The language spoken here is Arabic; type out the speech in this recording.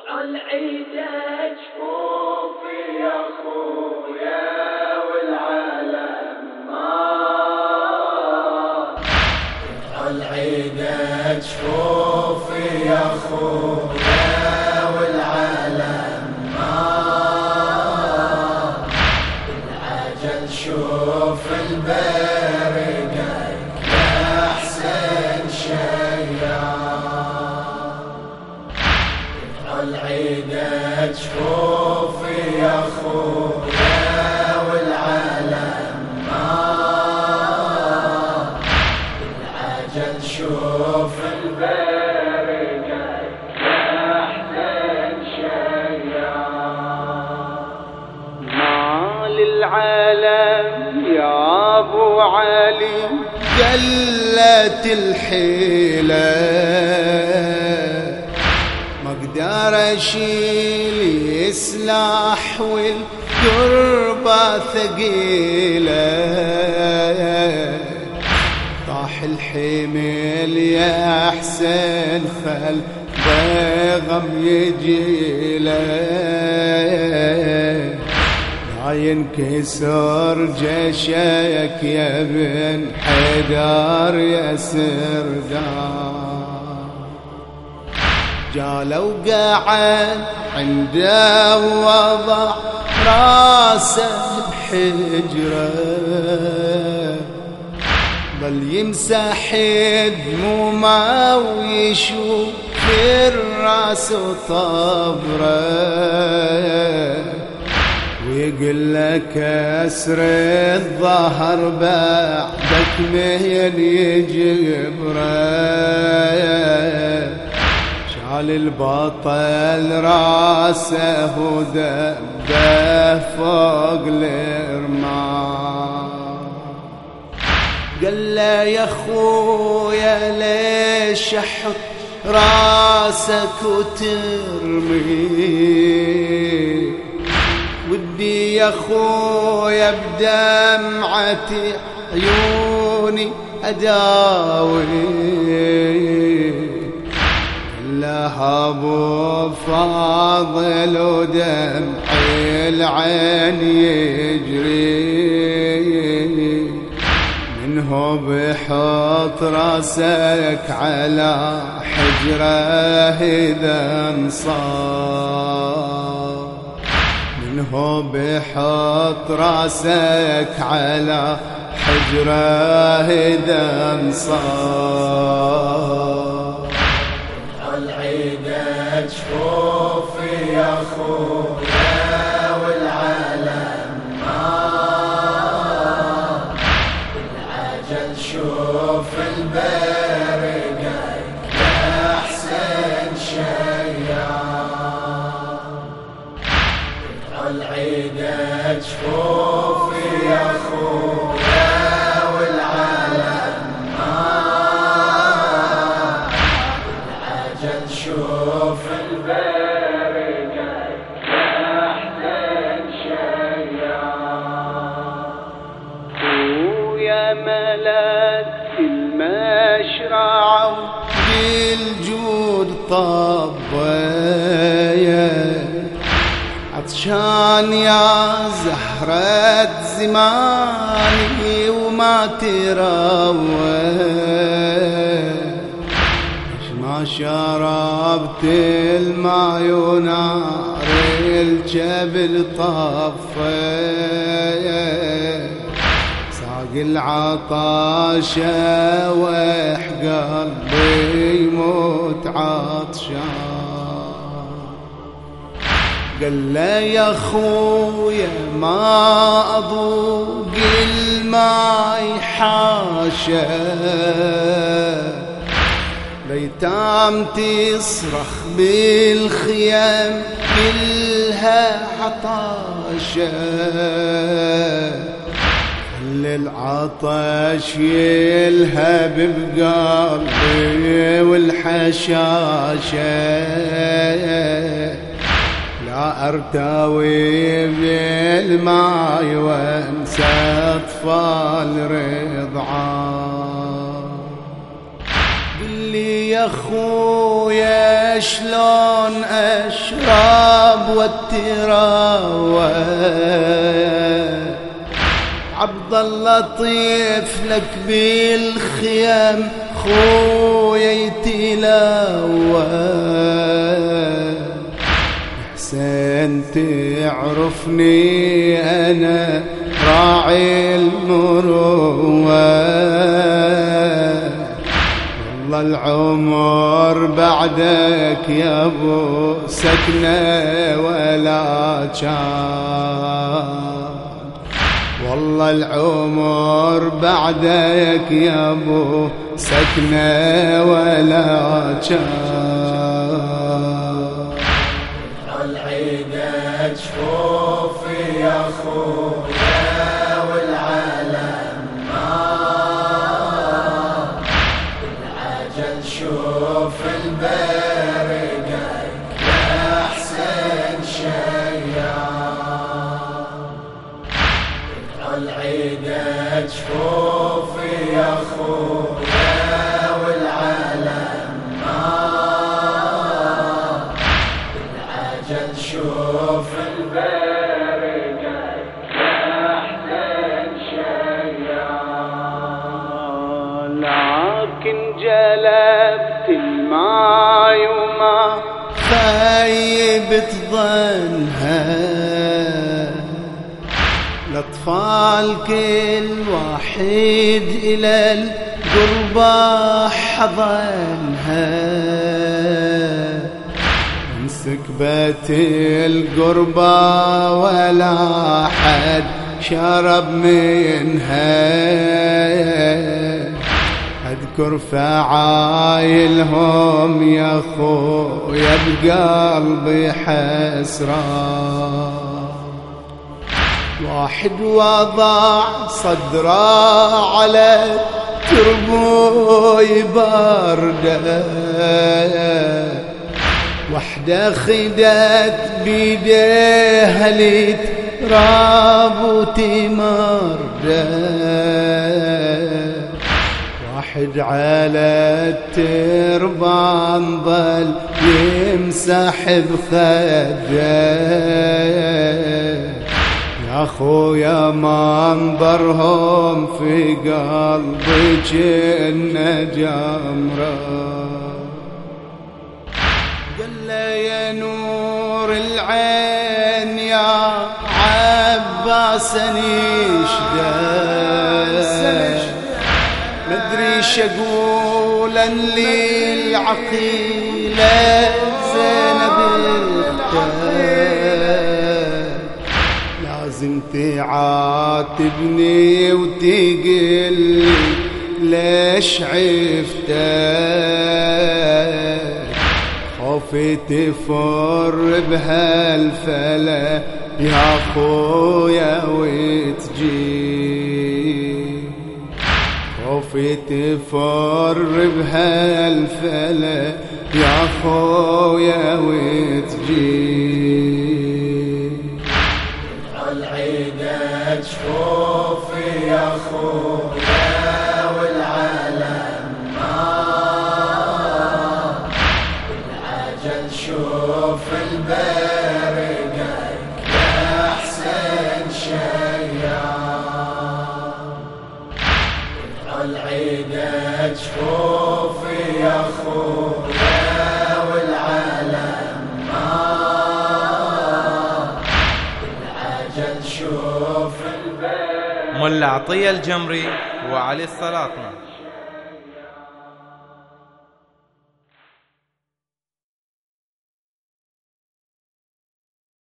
قطع العيد جفوفي يا خويا والعالم ما. العيد يا خويا يا أبو علي. قلت الحيلة. ما أقدر اشيل سلاح والقربة ثقيلة. طاح الحمل يا حسين خل ضيغم يجيلة. ينكسر جيشك يا بن حيدر يا سردار جالوا قاعد عنده وضع راسه بحجره بل يمسح دمومه ويشوف الراس وطبره. ويقول لك أسر الظهر بعدك مهين يجبره شال البطل رأسه ودبه فوق الرمال. قال له يا خويا ليش أحط رأسك وترمي؟ يا خويا بدمعتي عيوني أداوي. لها أبو فاضل ودمعي العين يجري. منه بحط رأسك على حجره إذا انصار. منه بحط رأسك على حجره اذا انصار العجل شوف البرقة يا حسين شيار ويا ملك المشرع. بالجود طبيت عطشان يا زهرة زماني وما تروى ما شربت الماء ونار الجبل طفى ساق العطاشة وح قلبي يموت عطشان. قال له يا خويا ما اضوق الماي حاشا. ليتام تصرخ بالخيام كلها عطاشة خل العطش يلهب بقلبي والحشاشة لا أرتوي بالماي وأنسى أطفال رضعان لي يا خويا شلون أشرب والتراوى عبد الله طيف لك بالخيام خويا يتلاوى حسين تعرفني أنا راعي المروة. والله العمر بعدك يا أبو سكنة ولا كان والله العمر بعدك يا أبو سكنة ولا كان العيد جفوفي يا خويا العيد جفوفي يا خويا والعالم ما العجل شوف البرقة يا حسين شيام لكن جلبت الماي وما خيبت ظنها. الأطفال كل واحد إلى القربة حضنها. انسكبت القربة ولا حد شرب منها. أذكر فعايلهم يا خويا بقلبي حسران واحد وضع صدره على تربوي باردة وحدة خدت بيديها ليت رابوتي مردة. واحد على التربان ظل يمسح بخده. يا خويا منظرهم في قلبي جنة جمرة. قال له يا نور العين يا عباس نشده مدري شقول اللي العقيلة زينب اختار لازم تعاتبني وتقل ليش عفتك؟ خوفي تفر بهالفلا يا خويا وتجي. خوفي تفر بهالفلا يا خويا وتجي. جفوفي يا خويا والعالم ما العجل شوف البرقة يا حسين شيام العيد جفوفي ملا عطية الجمري وعلي السلاطنة.